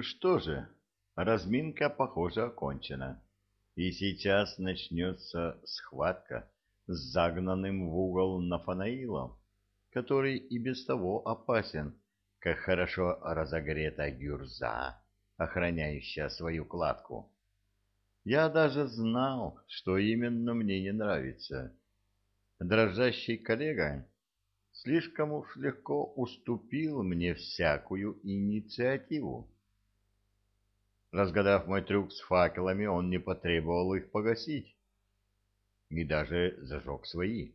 Что же, разминка, похоже, окончена. И сейчас начнется схватка с загнанным в угол Нафанаилом, который и без того опасен, как хорошо разогретая гюрза, охраняющая свою кладку. Я даже знал, что именно мне не нравится. Дрожащий коллега слишком уж легко уступил мне всякую инициативу. Разгадав мой трюк с факелами, он не потребовал их погасить. И даже зажег свои.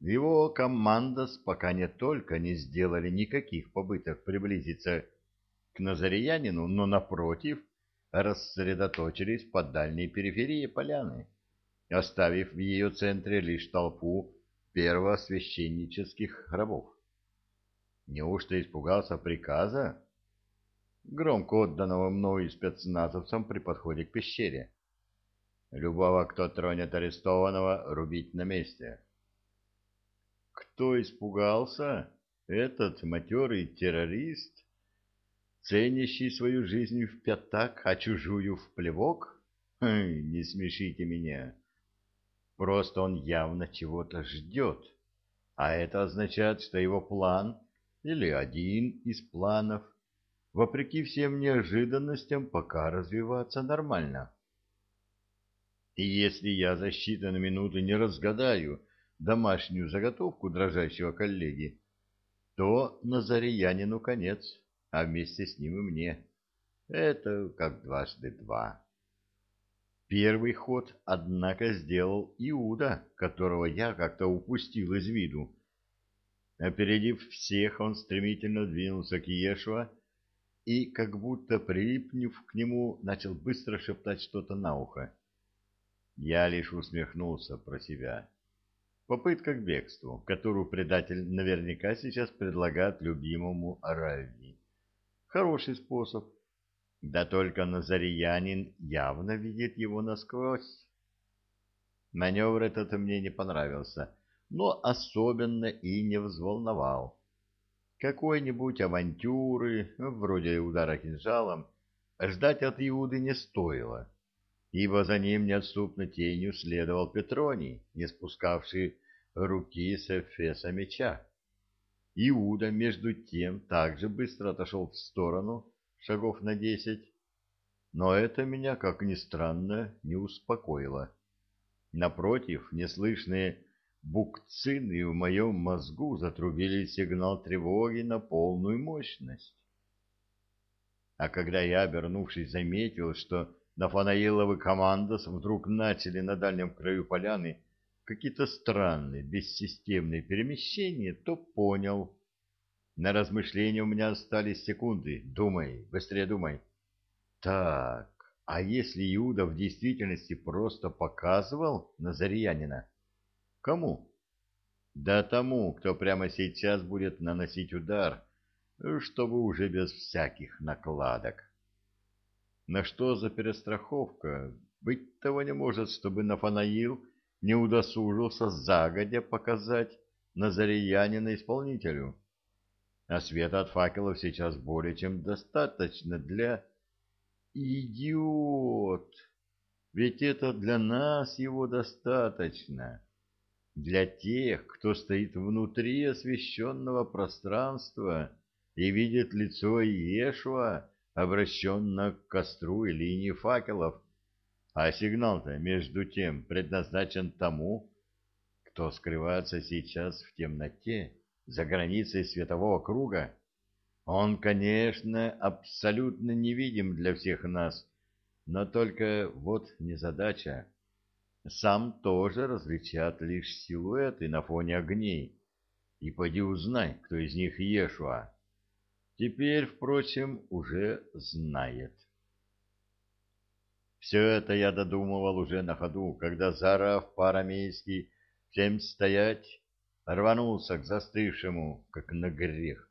Его команда пока не только не сделали никаких попыток приблизиться к Назариянину, но, напротив, рассредоточились по дальней периферии поляны, оставив в ее центре лишь толпу первосвященнических рабов. Неужто испугался приказа, громко отданного мною спецназовцам при подходе к пещере? Любого, кто тронет арестованного, рубить на месте. Кто испугался? Этот матерый террорист, ценящий свою жизнь в пятак, а чужую в плевок? Хм, не смешите меня. Просто он явно чего-то ждет. А это означает, что его план, или один из планов, вопреки всем неожиданностям, пока развиваться нормально. И если я за считанные минуты не разгадаю домашнюю заготовку дрожащего коллеги, то Назариянину конец, а вместе с ним и мне. Это как дважды два. Первый ход, однако, сделал Иуда, которого я как-то упустил из виду. Опередив всех, он стремительно двинулся к Иешуа и, как будто прилипнув к нему, начал быстро шептать что-то на ухо. Я лишь усмехнулся про себя. Попытка к бегству, которую предатель наверняка сейчас предлагает любимому Аравии. Хороший способ да только Назариянин явно видит его насквозь. Маневр этот мне не понравился, но особенно и не взволновал. Какой-нибудь авантюры, вроде удара кинжалом, ждать от Иуды не стоило, ибо за ним неотступно тенью следовал Петроний, не спускавший руки с эфеса меча. Иуда, между тем, также быстро отошел в сторону, шагов на десять, но это меня, как ни странно, не успокоило. Напротив, неслышные букцины в моем мозгу затрубили сигнал тревоги на полную мощность. А когда я, обернувшись, заметил, что Нафанаиловы командос вдруг начали на дальнем краю поляны какие-то странные, бессистемные перемещения, то понял, на размышления у меня остались секунды. Думай, быстрее думай. Так, а если Иуда в действительности просто показывал Назарьянина? Кому? Да тому, кто прямо сейчас будет наносить удар, чтобы уже без всяких накладок. На что за перестраховка? Быть того не может, чтобы Нафанаил не удосужился загодя показать Назарьянина исполнителю а света от факелов сейчас более чем достаточно для... Идиот! Ведь это для нас его достаточно. Для тех, кто стоит внутри освещенного пространства и видит лицо Иешуа, обращенно к костру и линии факелов, а сигнал-то, между тем, предназначен тому, кто скрывается сейчас в темноте за границей светового круга, он, конечно, абсолютно невидим для всех нас, но только вот незадача. Сам тоже различат лишь силуэты на фоне огней. И поди узнай, кто из них Ешуа. Теперь, впрочем, уже знает. Все это я додумывал уже на ходу, когда, заорав по-арамейски «Всем стоять!» рванулся к застывшему, как на грех,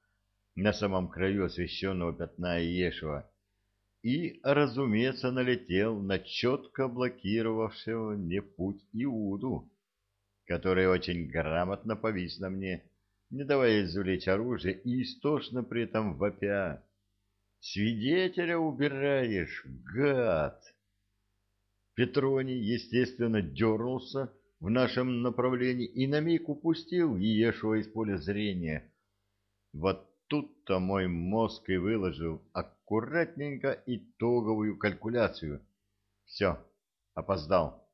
на самом краю освещенного пятна Иешева и, разумеется, налетел на четко блокировавшего мне путь Иуду, который очень грамотно повис на мне, не давая извлечь оружие и истошно при этом вопя. Свидетеля убираешь, гад! Петроний, естественно, дернулся в нашем направлении и на миг упустил Иешуа из поля зрения. Вот тут-то мой мозг и выложил аккуратненько итоговую калькуляцию. Все, опоздал.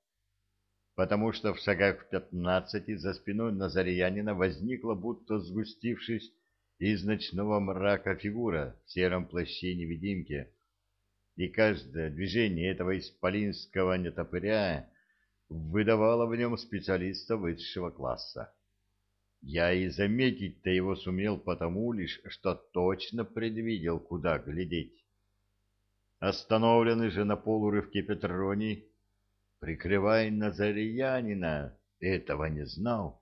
Потому что в шагах в пятнадцати за спиной Назарянина возникла, будто сгустившись из ночного мрака фигура в сером плаще-невидимке, и каждое движение этого исполинского нетопыря выдавало в нем специалиста высшего класса. Я и заметить-то его сумел потому лишь, что точно предвидел, куда глядеть. Остановленный же на полурывке Петроний, прикрывая Назариянина, этого не знал.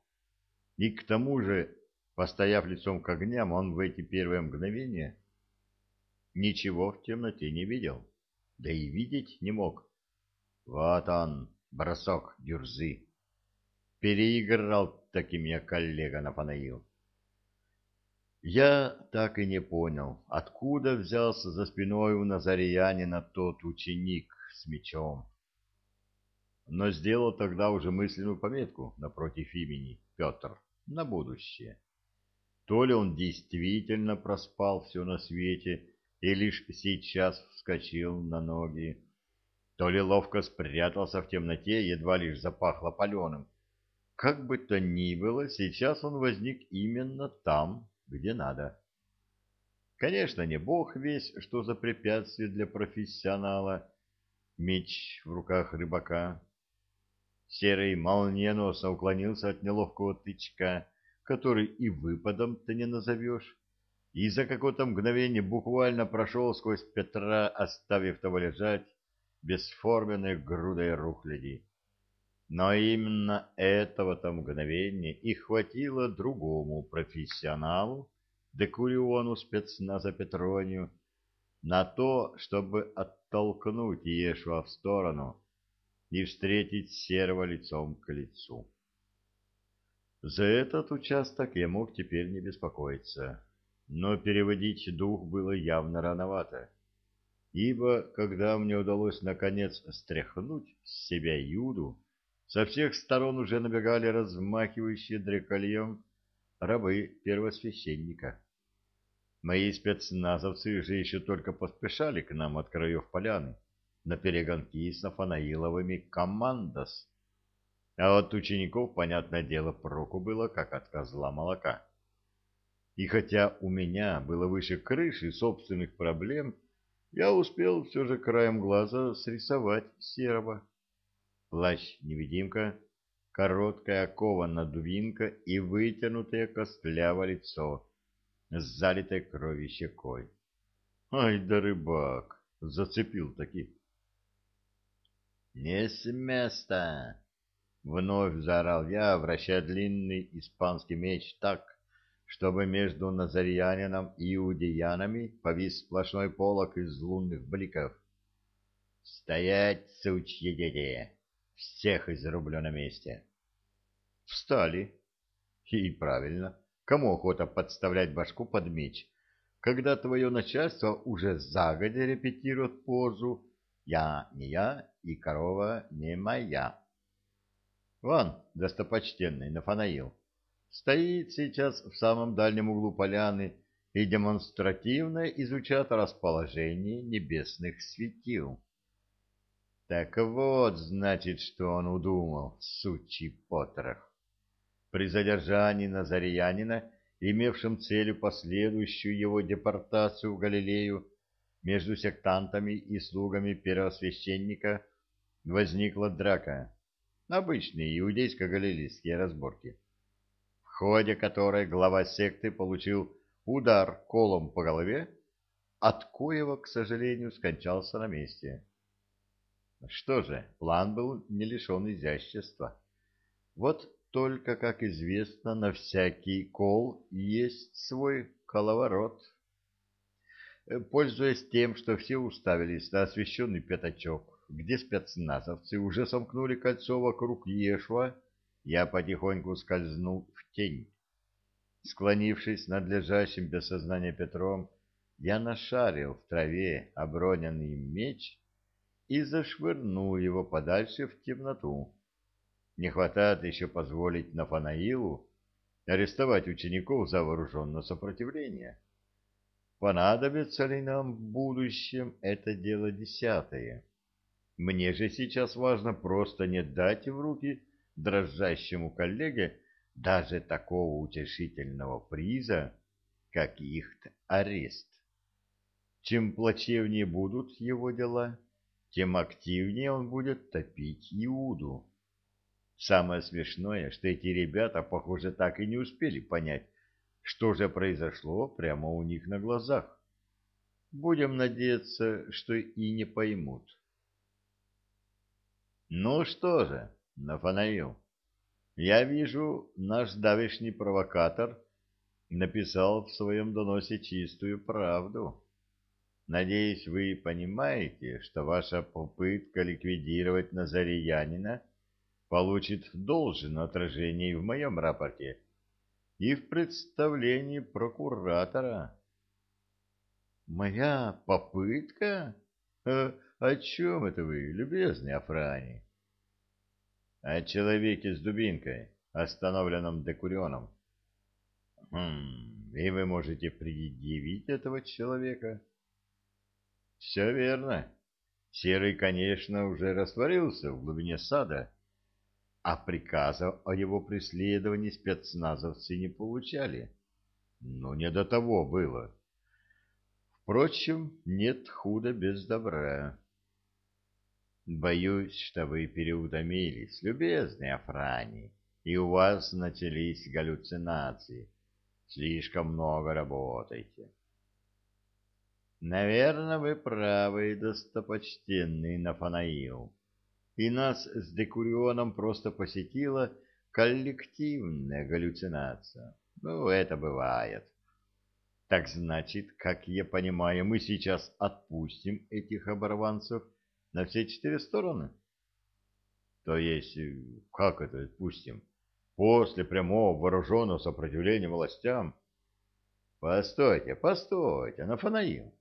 И к тому же, постояв лицом к огням, он в эти первые мгновения ничего в темноте не видел, да и видеть не мог. Вот он, бросок дюрзы. Переиграл таки меня коллега Нафанаил. Я так и не понял, откуда взялся за спиной у Назариянина тот ученик с мечом. Но сделал тогда уже мысленную пометку напротив имени Петр на будущее. То ли он действительно проспал все на свете и лишь сейчас вскочил на ноги, то ли ловко спрятался в темноте, едва лишь запахло паленым. Как бы то ни было, сейчас он возник именно там, где надо. Конечно, не бог весь, что за препятствие для профессионала меч в руках рыбака. Серый молниеносно уклонился от неловкого тычка, который и выпадом-то не назовешь, и за какое-то мгновение буквально прошел сквозь Петра, оставив того лежать бесформенной грудой рухляди. Но именно этого-то мгновения и хватило другому профессионалу, декуриону спецназа Петронию, на то, чтобы оттолкнуть Иешуа в сторону и встретить серого лицом к лицу. За этот участок я мог теперь не беспокоиться, но переводить дух было явно рановато, ибо когда мне удалось наконец стряхнуть с себя Юду, со всех сторон уже набегали размахивающие дрекольем рабы первосвященника. Мои спецназовцы же еще только поспешали к нам от краев поляны на перегонки с Нафанаиловыми командос. А от учеников, понятное дело, проку было, как от козла молока. И хотя у меня было выше крыши собственных проблем, я успел все же краем глаза срисовать серого плащ-невидимка, короткая окова-надувинка и вытянутое костлявое лицо с залитой кровью щекой. Ай да рыбак! Зацепил таки. «Не с места!» — вновь заорал я, вращая длинный испанский меч так, чтобы между Назарьянином и Иудеянами повис сплошной полок из лунных бликов. «Стоять, сучьи дети! Всех изрублю на месте. Встали. И правильно. Кому охота подставлять башку под меч, когда твое начальство уже загодя репетирует позу «Я не я, и корова не моя». Вон, достопочтенный Нафанаил, стоит сейчас в самом дальнем углу поляны и демонстративно изучает расположение небесных светил. Так вот, значит, что он удумал, сучий потрох. При задержании Назарянина, имевшем целью последующую его депортацию в Галилею, между сектантами и слугами первосвященника возникла драка. Обычные иудейско-галилейские разборки, в ходе которой глава секты получил удар колом по голове, от коего, к сожалению, скончался на месте. Что же, план был не лишен изящества. Вот только, как известно, на всякий кол есть свой коловорот. Э, пользуясь тем, что все уставились на освещенный пятачок, где спецназовцы уже сомкнули кольцо вокруг Ешва, я потихоньку скользнул в тень. Склонившись над лежащим без сознания Петром, я нашарил в траве оброненный меч и зашвырнул его подальше в темноту. Не хватает еще позволить Нафанаилу арестовать учеников за вооруженное сопротивление. Понадобится ли нам в будущем это дело десятое? Мне же сейчас важно просто не дать в руки дрожащему коллеге даже такого утешительного приза, как их арест. Чем плачевнее будут его дела, тем активнее он будет топить Иуду. Самое смешное, что эти ребята, похоже, так и не успели понять, что же произошло прямо у них на глазах. Будем надеяться, что и не поймут. Ну что же, Нафанаил, я вижу, наш давешний провокатор написал в своем доносе чистую правду. Надеюсь, вы понимаете, что ваша попытка ликвидировать Назариянина получит должное отражение в моем рапорте, и в представлении прокуратора. Моя попытка? А, о чем это вы, любезный Афрани? О человеке с дубинкой, остановленном Декурионом. Хм, и вы можете предъявить этого человека? Все верно. Серый, конечно, уже растворился в глубине сада, а приказов о его преследовании спецназовцы не получали. Но не до того было. Впрочем, нет худа без добра. Боюсь, что вы переутомились, любезные Афрани, и у вас начались галлюцинации. Слишком много работаете. Наверное, вы правы, достопочтенный Нафанаил и нас с Декурионом просто посетила коллективная галлюцинация. Ну, это бывает. Так значит, как я понимаю, мы сейчас отпустим этих оборванцев на все четыре стороны? То есть, как это отпустим? После прямого вооруженного сопротивления властям? Постойте, постойте, Нафанаил.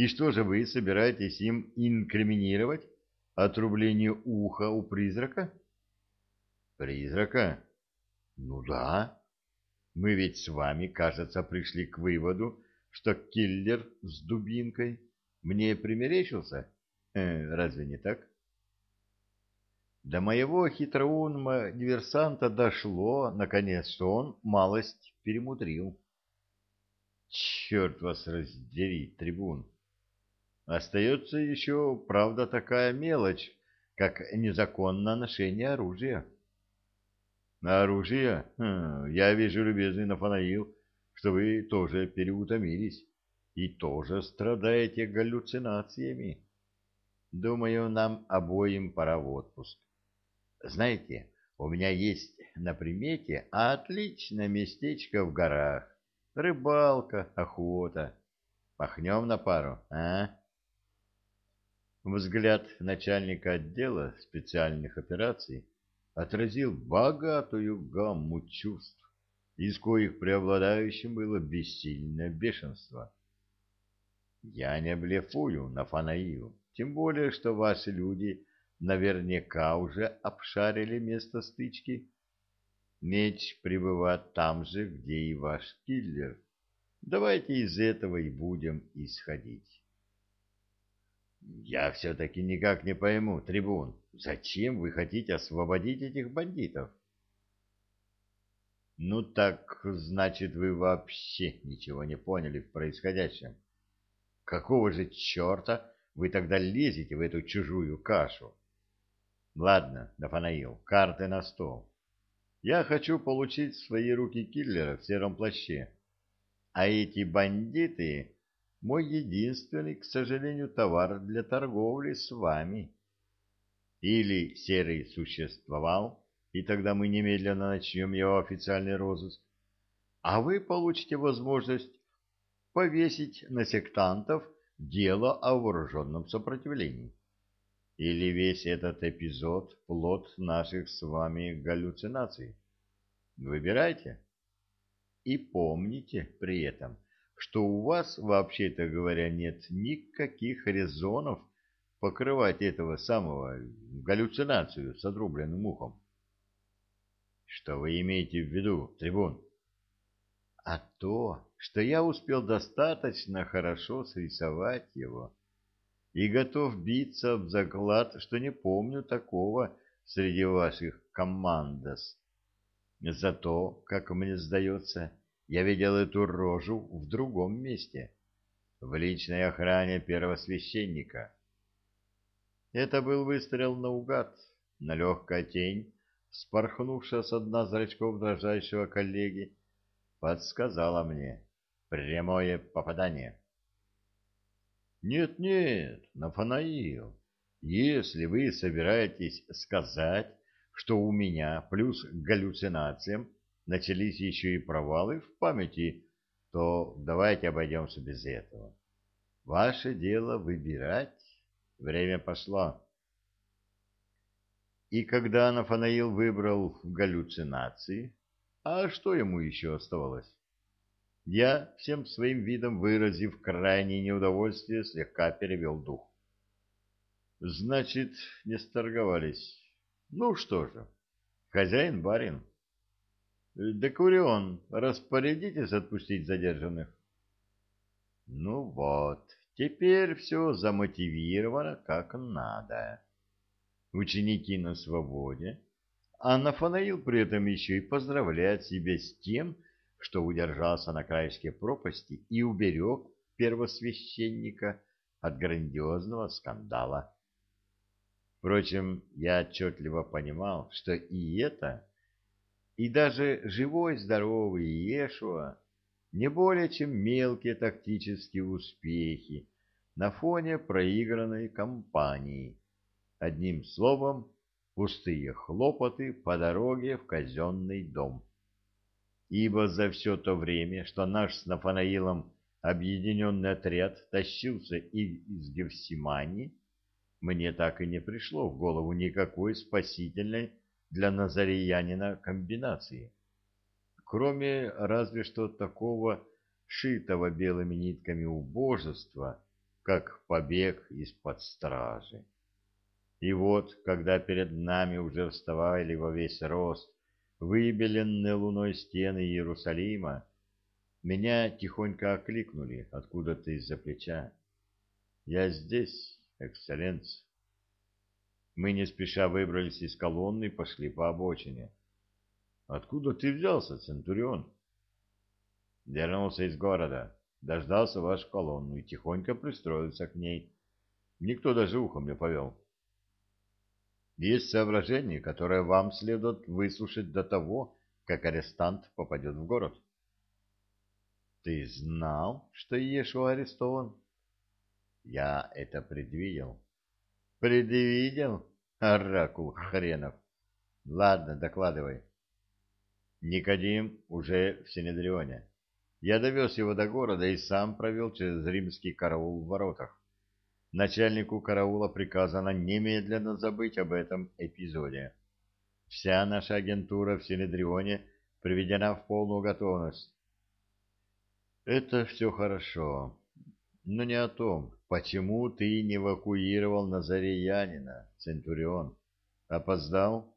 И что же вы собираетесь им инкриминировать? Отрубление уха у призрака? Призрака? Ну да. Мы ведь с вами, кажется, пришли к выводу, что киллер с дубинкой мне примерещился. Э, разве не так? До моего хитроумного диверсанта дошло, наконец, что он малость перемудрил. Черт вас раздери, трибун! Остается еще, правда, такая мелочь, как незаконное ношение оружия. На оружие? Хм, я вижу, любезный Нафанаил, что вы тоже переутомились и тоже страдаете галлюцинациями. Думаю, нам обоим пора в отпуск. Знаете, у меня есть на примете отличное местечко в горах. Рыбалка, охота. Пахнем на пару, а? Взгляд начальника отдела специальных операций отразил богатую гамму чувств, из коих преобладающим было бессильное бешенство. Я не блефую на Фанаил, тем более, что ваши люди наверняка уже обшарили место стычки. Меч пребывает там же, где и ваш киллер. Давайте из этого и будем исходить. Я все-таки никак не пойму, трибун, зачем вы хотите освободить этих бандитов? Ну так, значит, вы вообще ничего не поняли в происходящем. Какого же черта вы тогда лезете в эту чужую кашу? Ладно, Нафанаил, карты на стол. Я хочу получить свои руки киллера в сером плаще. А эти бандиты мой единственный, к сожалению, товар для торговли с вами. Или серый существовал, и тогда мы немедленно начнем его официальный розыск, а вы получите возможность повесить на сектантов дело о вооруженном сопротивлении. Или весь этот эпизод — плод наших с вами галлюцинаций. Выбирайте. И помните при этом — что у вас, вообще-то говоря, нет никаких резонов покрывать этого самого галлюцинацию с отрубленным ухом. Что вы имеете в виду, трибун? А то, что я успел достаточно хорошо срисовать его и готов биться в заклад, что не помню такого среди ваших командос. Зато, как мне сдается, я видел эту рожу в другом месте, в личной охране первого священника. Это был выстрел наугад, на легкая тень, спорхнувшая с дна зрачков дрожащего коллеги, подсказала мне прямое попадание. Нет-нет, Нафанаил, если вы собираетесь сказать, что у меня плюс к галлюцинациям начались еще и провалы в памяти, то давайте обойдемся без этого. Ваше дело выбирать. Время пошло. И когда Нафанаил выбрал галлюцинации, а что ему еще оставалось? Я, всем своим видом выразив крайнее неудовольствие, слегка перевел дух. Значит, не сторговались. Ну что же, хозяин-барин. Декурион, распорядитесь отпустить задержанных. Ну вот, теперь все замотивировано как надо. Ученики на свободе, а Нафанаил при этом еще и поздравляет себя с тем, что удержался на краешке пропасти и уберег первосвященника от грандиозного скандала. Впрочем, я отчетливо понимал, что и это и даже живой здоровый Иешуа не более чем мелкие тактические успехи на фоне проигранной кампании. Одним словом, пустые хлопоты по дороге в казенный дом. Ибо за все то время, что наш с Нафанаилом объединенный отряд тащился из Гефсимании, мне так и не пришло в голову никакой спасительной для назареянина комбинации, кроме разве что такого шитого белыми нитками убожества, как побег из-под стражи. И вот, когда перед нами уже вставали во весь рост выбеленные луной стены Иерусалима, меня тихонько окликнули откуда-то из-за плеча. «Я здесь, экселленс». Мы не спеша выбрались из колонны и пошли по обочине. «Откуда ты взялся, Центурион?» «Вернулся из города, дождался вашу колонну и тихонько пристроился к ней. Никто даже ухом не повел». «Есть соображение, которое вам следует выслушать до того, как арестант попадет в город». «Ты знал, что Иешуа арестован?» «Я это предвидел». Предвидел? Оракул хренов. Ладно, докладывай. Никодим уже в Синедрионе. Я довез его до города и сам провел через римский караул в воротах. Начальнику караула приказано немедленно забыть об этом эпизоде. Вся наша агентура в Синедрионе приведена в полную готовность. Это все хорошо, но не о том. Почему ты не эвакуировал Назареянина, Центурион? Опоздал?